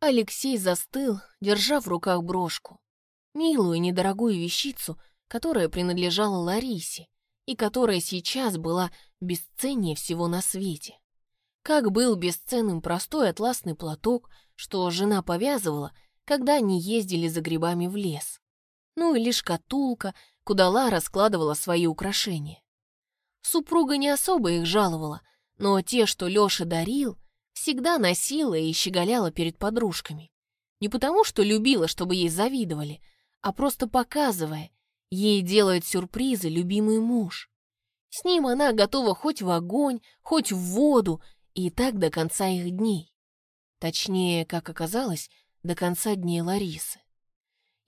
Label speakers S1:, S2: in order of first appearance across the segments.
S1: Алексей застыл, держа в руках брошку. Милую недорогую вещицу, которая принадлежала Ларисе и которая сейчас была бесценнее всего на свете. Как был бесценным простой атласный платок, что жена повязывала, когда они ездили за грибами в лес. Ну или шкатулка, куда Лара складывала свои украшения. Супруга не особо их жаловала, но те, что Лёша дарил, всегда носила и щеголяла перед подружками. Не потому, что любила, чтобы ей завидовали, а просто показывая, ей делает сюрпризы любимый муж. С ним она готова хоть в огонь, хоть в воду, и так до конца их дней. Точнее, как оказалось, до конца дней Ларисы.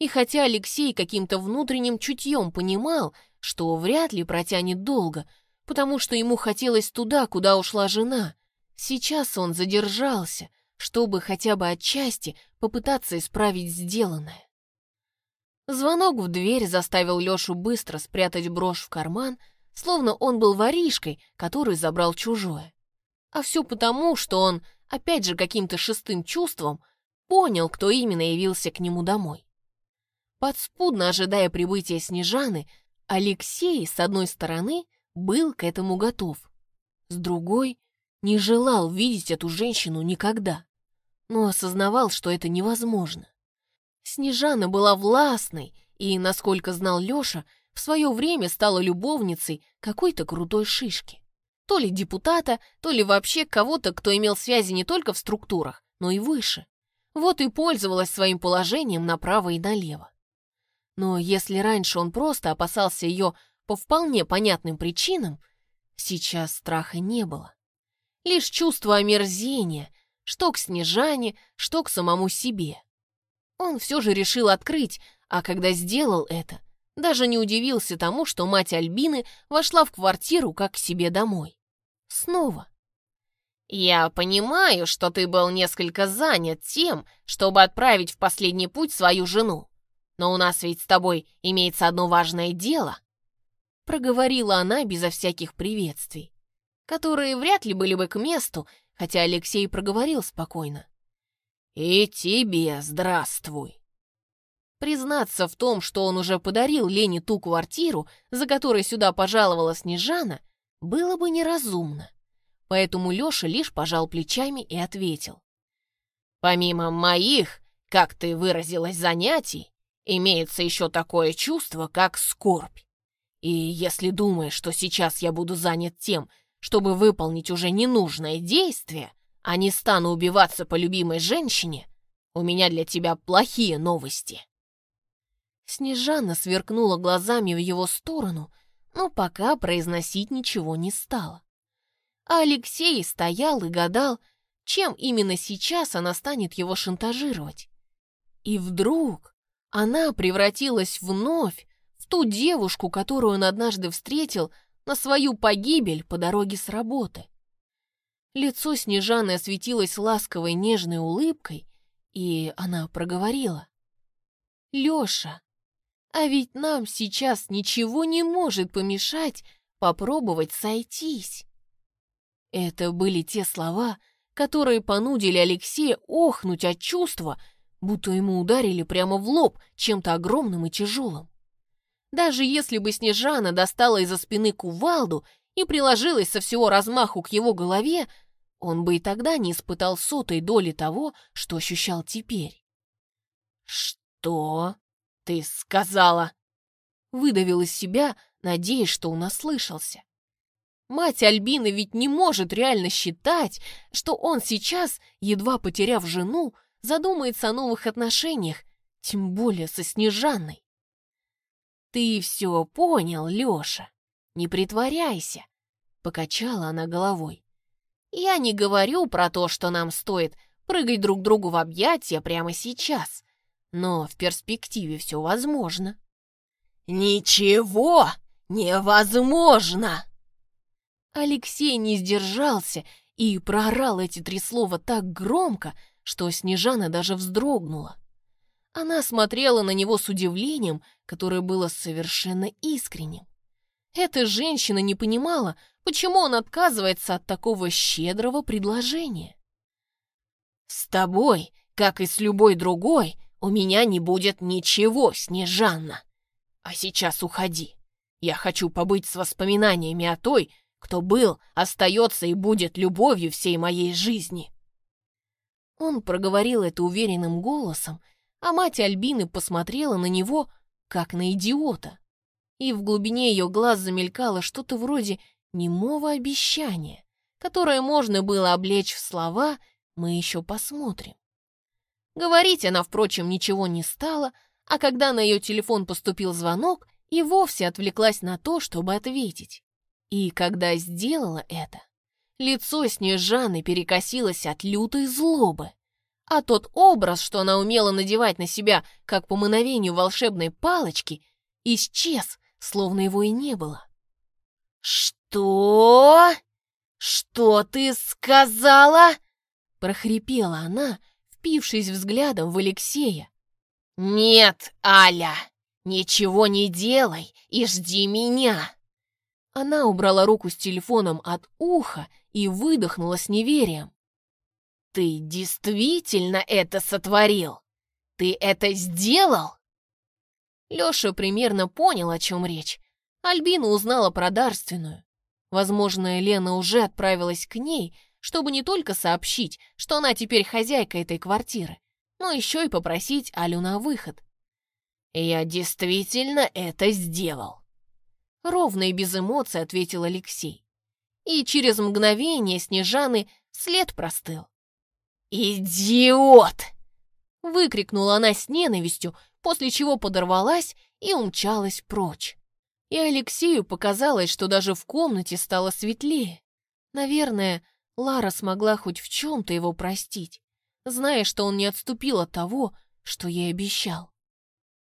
S1: И хотя Алексей каким-то внутренним чутьем понимал, что вряд ли протянет долго, потому что ему хотелось туда, куда ушла жена, сейчас он задержался, чтобы хотя бы отчасти попытаться исправить сделанное. Звонок в дверь заставил Лёшу быстро спрятать брошь в карман, словно он был воришкой, который забрал чужое. А все потому, что он, опять же каким-то шестым чувством, понял, кто именно явился к нему домой. Подспудно ожидая прибытия Снежаны, Алексей, с одной стороны, был к этому готов. С другой, не желал видеть эту женщину никогда, но осознавал, что это невозможно. Снежана была властной и, насколько знал Лёша, в свое время стала любовницей какой-то крутой шишки. То ли депутата, то ли вообще кого-то, кто имел связи не только в структурах, но и выше. Вот и пользовалась своим положением направо и налево. Но если раньше он просто опасался ее по вполне понятным причинам, сейчас страха не было. Лишь чувство омерзения, что к Снежане, что к самому себе. Он все же решил открыть, а когда сделал это, даже не удивился тому, что мать Альбины вошла в квартиру как к себе домой. Снова. «Я понимаю, что ты был несколько занят тем, чтобы отправить в последний путь свою жену, но у нас ведь с тобой имеется одно важное дело», проговорила она безо всяких приветствий, которые вряд ли были бы к месту, хотя Алексей проговорил спокойно. «И тебе здравствуй!» Признаться в том, что он уже подарил Лене ту квартиру, за которой сюда пожаловала Снежана, было бы неразумно. Поэтому Лёша лишь пожал плечами и ответил. «Помимо моих, как ты выразилась, занятий, имеется еще такое чувство, как скорбь. И если думаешь, что сейчас я буду занят тем, чтобы выполнить уже ненужное действие, а не стану убиваться по любимой женщине, у меня для тебя плохие новости». Снежана сверкнула глазами в его сторону, но пока произносить ничего не стала. А Алексей стоял и гадал, чем именно сейчас она станет его шантажировать. И вдруг она превратилась вновь в ту девушку, которую он однажды встретил на свою погибель по дороге с работы. Лицо Снежаны осветилось ласковой нежной улыбкой, и она проговорила. «Лёша, а ведь нам сейчас ничего не может помешать попробовать сойтись». Это были те слова, которые понудили Алексея охнуть от чувства, будто ему ударили прямо в лоб чем-то огромным и тяжелым. Даже если бы Снежана достала из-за спины кувалду и приложилась со всего размаху к его голове, он бы и тогда не испытал сотой доли того, что ощущал теперь. «Что ты сказала?» Выдавил из себя, надеясь, что он ослышался. Мать Альбины ведь не может реально считать, что он сейчас, едва потеряв жену, задумается о новых отношениях, тем более со Снежанной. «Ты все понял, Леша, не притворяйся», — покачала она головой. «Я не говорю про то, что нам стоит прыгать друг другу в объятия прямо сейчас, но в перспективе все возможно». «Ничего невозможно!» Алексей не сдержался и проорал эти три слова так громко, что Снежана даже вздрогнула. Она смотрела на него с удивлением, которое было совершенно искренним. Эта женщина не понимала, почему он отказывается от такого щедрого предложения. «С тобой
S2: Как и с любой другой, у меня не будет ничего, Снежанна. А сейчас уходи. Я хочу побыть с воспоминаниями о той, кто был, остается и будет любовью всей моей жизни.
S1: Он проговорил это уверенным голосом, а мать Альбины посмотрела на него, как на идиота. И в глубине ее глаз замелькало что-то вроде немого обещания, которое можно было облечь в слова «мы еще посмотрим». Говорить она, впрочем, ничего не стала, а когда на ее телефон поступил звонок, и вовсе отвлеклась на то, чтобы ответить. И когда сделала это, лицо Снежаны перекосилось от лютой злобы, а тот образ, что она умела надевать на себя, как по мановению волшебной палочки, исчез, словно его и не было.
S2: «Что? Что ты сказала?» — прохрипела она, впившись взглядом в Алексея. «Нет, Аля, ничего не делай и жди меня!»
S1: Она убрала руку с телефоном от уха и выдохнула с неверием.
S2: «Ты действительно это сотворил? Ты это сделал?»
S1: Лёша примерно понял, о чем речь. Альбина узнала про дарственную. Возможно, Лена уже отправилась к ней, чтобы не только сообщить, что она теперь хозяйка этой квартиры, но еще и попросить Алю на выход.
S2: «Я действительно это сделал», —
S1: ровно и без эмоций ответил Алексей. И через мгновение Снежаны след простыл.
S2: «Идиот!»
S1: — выкрикнула она с ненавистью, после чего подорвалась и умчалась прочь. И Алексею показалось, что даже в комнате стало светлее. Наверное, Лара смогла хоть в чем-то его простить, зная, что он не отступил от того, что ей обещал.